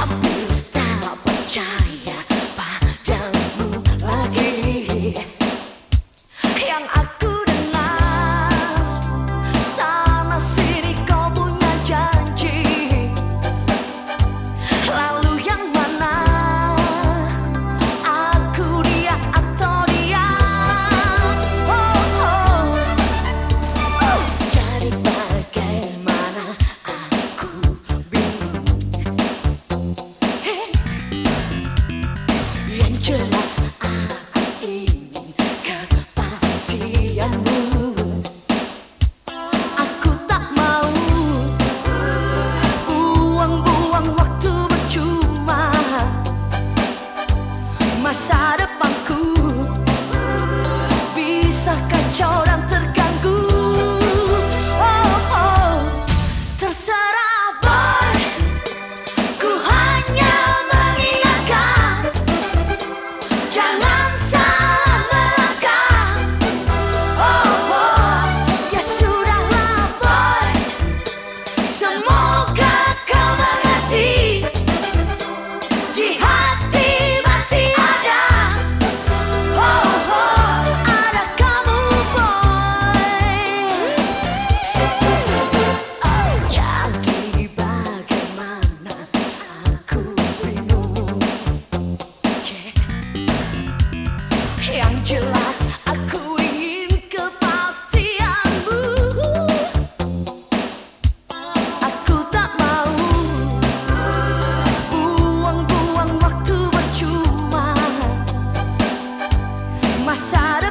hop, down, jive. passar